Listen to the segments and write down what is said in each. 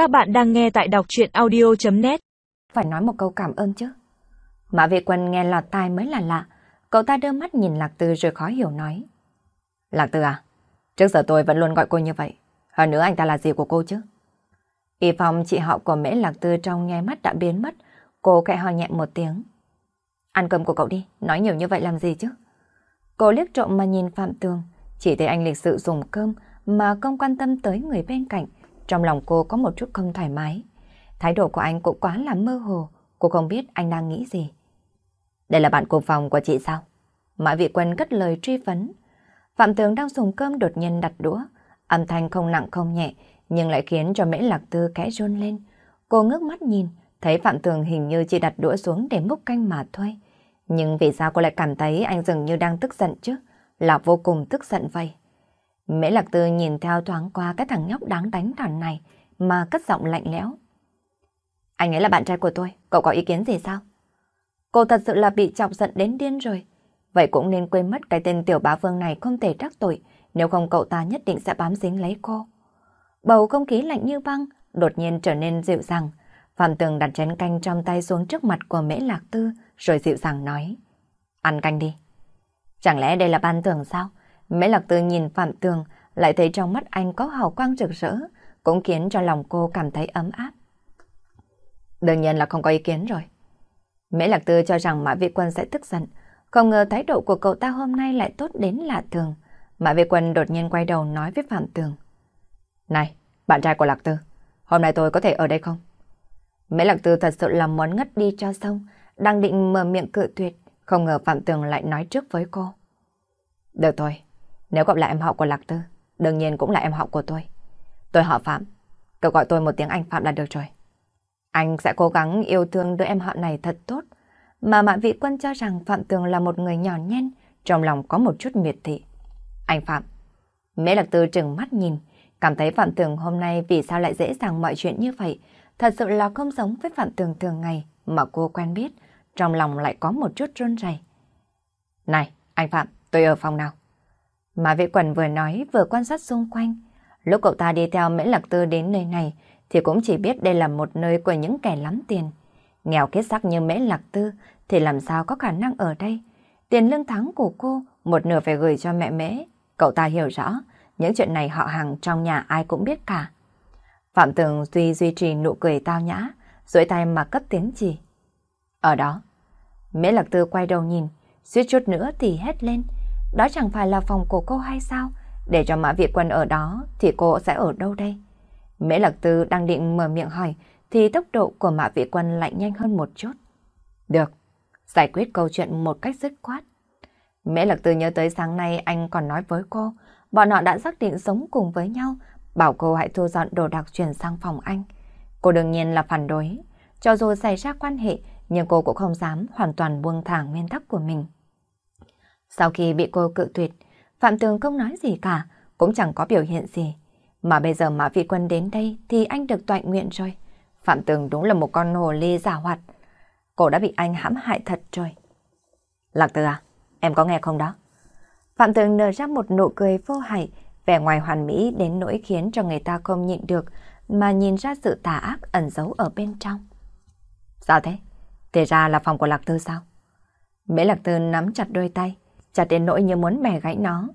Các bạn đang nghe tại đọc chuyện audio.net Phải nói một câu cảm ơn chứ. Mã Vệ Quân nghe lọt tai mới là lạ. Cậu ta đưa mắt nhìn Lạc Tư rồi khó hiểu nói. Lạc Tư à, trước giờ tôi vẫn luôn gọi cô như vậy. Hơn nữa anh ta là gì của cô chứ? Y Phong chị họ của Mễ Lạc Tư trong nghe mắt đã biến mất. Cô kệ ho nhẹ một tiếng. Ăn cơm của cậu đi, nói nhiều như vậy làm gì chứ? Cô liếc trộm mà nhìn Phạm Tường, chỉ thấy anh lịch sự dùng cơm mà không quan tâm tới người bên cạnh. Trong lòng cô có một chút không thoải mái. Thái độ của anh cũng quá là mơ hồ, cô không biết anh đang nghĩ gì. Đây là bạn cùng phòng của chị sao? Mã vị quân cất lời truy vấn. Phạm Tường đang dùng cơm đột nhiên đặt đũa, âm thanh không nặng không nhẹ, nhưng lại khiến cho Mễ Lạc Tư kẽ run lên. Cô ngước mắt nhìn, thấy Phạm Tường hình như chỉ đặt đũa xuống để múc canh mà thôi. Nhưng vì sao cô lại cảm thấy anh dường như đang tức giận chứ? Là vô cùng tức giận vậy. Mễ Lạc Tư nhìn theo thoáng qua cái thằng nhóc đáng đánh đòn này mà cất giọng lạnh lẽo. Anh ấy là bạn trai của tôi, cậu có ý kiến gì sao? Cô thật sự là bị chọc giận đến điên rồi. Vậy cũng nên quên mất cái tên tiểu bá vương này không thể trắc tội, nếu không cậu ta nhất định sẽ bám dính lấy cô. Bầu không khí lạnh như băng, đột nhiên trở nên dịu dàng. Phạm Tường đặt chén canh trong tay xuống trước mặt của Mễ Lạc Tư, rồi dịu dàng nói. Ăn canh đi. Chẳng lẽ đây là ban tưởng sao? Mễ Lạc Tư nhìn Phạm Tường, lại thấy trong mắt anh có hào quang rực rỡ, cũng khiến cho lòng cô cảm thấy ấm áp. Đương nhiên là không có ý kiến rồi. Mễ Lạc Tư cho rằng Mã Vị Quân sẽ tức giận, không ngờ thái độ của cậu ta hôm nay lại tốt đến lạ thường. Mã Vị Quân đột nhiên quay đầu nói với Phạm Tường. Này, bạn trai của Lạc Tư, hôm nay tôi có thể ở đây không? Mễ Lạc Tư thật sự là muốn ngất đi cho xong, đang định mở miệng cự tuyệt, không ngờ Phạm Tường lại nói trước với cô. Được thôi, nếu cậu là em họ của Lạc Tư, đương nhiên cũng là em họ của tôi. Tôi họ Phạm, cậu gọi tôi một tiếng anh Phạm là được rồi. Anh sẽ cố gắng yêu thương đứa em họ này thật tốt, mà mạn Vị Quân cho rằng Phạm Tường là một người nhỏ nhen, trong lòng có một chút miệt thị. Anh Phạm, Mễ Lạc Tư trừng mắt nhìn, cảm thấy Phạm Tường hôm nay vì sao lại dễ dàng mọi chuyện như vậy, thật sự là không giống với Phạm Tường thường ngày mà cô quen biết, trong lòng lại có một chút run rẩy. Này, anh Phạm, tôi ở phòng nào? Mà vệ quần vừa nói vừa quan sát xung quanh. Lúc cậu ta đi theo Mễ Lạc Tư đến nơi này thì cũng chỉ biết đây là một nơi của những kẻ lắm tiền. Nghèo kết sắc như Mễ Lạc Tư thì làm sao có khả năng ở đây. Tiền lương tháng của cô một nửa phải gửi cho mẹ Mễ. Cậu ta hiểu rõ những chuyện này họ hàng trong nhà ai cũng biết cả. Phạm Tường duy duy trì nụ cười tao nhã, duỗi tay mà cấp tiếng chỉ. Ở đó, Mễ Lạc Tư quay đầu nhìn, suýt chút nữa thì hét lên. Đó chẳng phải là phòng của cô hay sao? Để cho Mã Việt Quân ở đó thì cô sẽ ở đâu đây? Mễ Lạc Tư đang định mở miệng hỏi thì tốc độ của Mã Việt Quân lại nhanh hơn một chút. Được, giải quyết câu chuyện một cách dứt khoát. Mễ Lạc Tư nhớ tới sáng nay anh còn nói với cô, bọn họ đã xác định sống cùng với nhau, bảo cô hãy thu dọn đồ đạc chuyển sang phòng anh. Cô đương nhiên là phản đối, cho dù xảy ra quan hệ nhưng cô cũng không dám hoàn toàn buông thả nguyên tắc của mình. Sau khi bị cô cự tuyệt, Phạm Tường không nói gì cả, cũng chẳng có biểu hiện gì. Mà bây giờ Mã Vị Quân đến đây thì anh được toại nguyện rồi. Phạm Tường đúng là một con hồ ly giả hoạt. Cô đã bị anh hãm hại thật rồi. Lạc Tư à, em có nghe không đó? Phạm Tường nở ra một nụ cười vô hại, vẻ ngoài hoàn mỹ đến nỗi khiến cho người ta không nhịn được, mà nhìn ra sự tà ác ẩn giấu ở bên trong. Sao thế? Thế ra là phòng của Lạc Tư sao? Mễ Lạc Tư nắm chặt đôi tay, chặt đến nỗi như muốn bẻ gãy nó.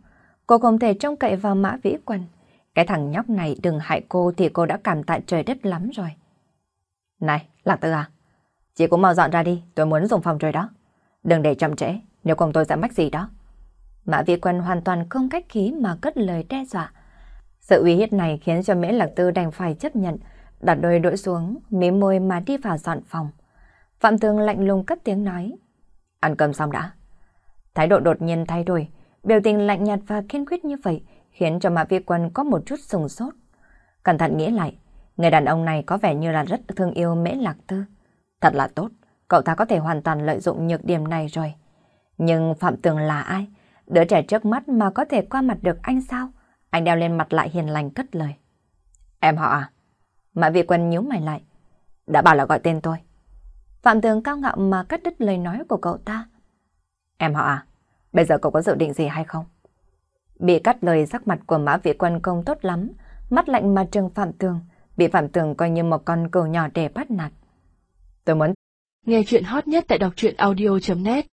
Cô không thể trông cậy vào mã vĩ quần. Cái thằng nhóc này đừng hại cô thì cô đã cảm tạ trời đất lắm rồi. Này, Lạc Tư à, chị cũng mau dọn ra đi, tôi muốn dùng phòng rồi đó. Đừng để chậm trễ, nếu không tôi sẽ mách gì đó. Mã Vĩ Quân hoàn toàn không cách khí mà cất lời đe dọa. Sự uy hiếp này khiến cho Mễ Lạc Tư đành phải chấp nhận, đặt đôi đũa xuống, mím môi mà đi vào dọn phòng. Phạm Tường lạnh lùng cất tiếng nói. Ăn cơm xong đã. Thái độ đột nhiên thay đổi, biểu tình lạnh nhạt và kiên quyết như vậy khiến cho Mã Vi Quân có một chút sùng sốt. Cẩn thận nghĩ lại, người đàn ông này có vẻ như là rất thương yêu Mễ Lạc Tư. Thật là tốt, cậu ta có thể hoàn toàn lợi dụng nhược điểm này rồi. Nhưng Phạm Tường là ai? Đứa trẻ trước mắt mà có thể qua mặt được anh sao? Anh đeo lên mặt lại hiền lành cất lời. Em họ à? Mã Vi Quân nhíu mày lại. Đã bảo là gọi tên tôi. Phạm Tường cao ngạo mà cắt đứt lời nói của cậu ta. Em họ à, bây giờ cậu có dự định gì hay không? Bị cắt lời sắc mặt của Mã Vị Quân không tốt lắm, mắt lạnh mà trừng Phạm Tường, bị Phạm Tường coi như một con cừu nhỏ để bắt nạt. Tôi muốn nghe chuyện hot nhất tại đọc truyện audio.net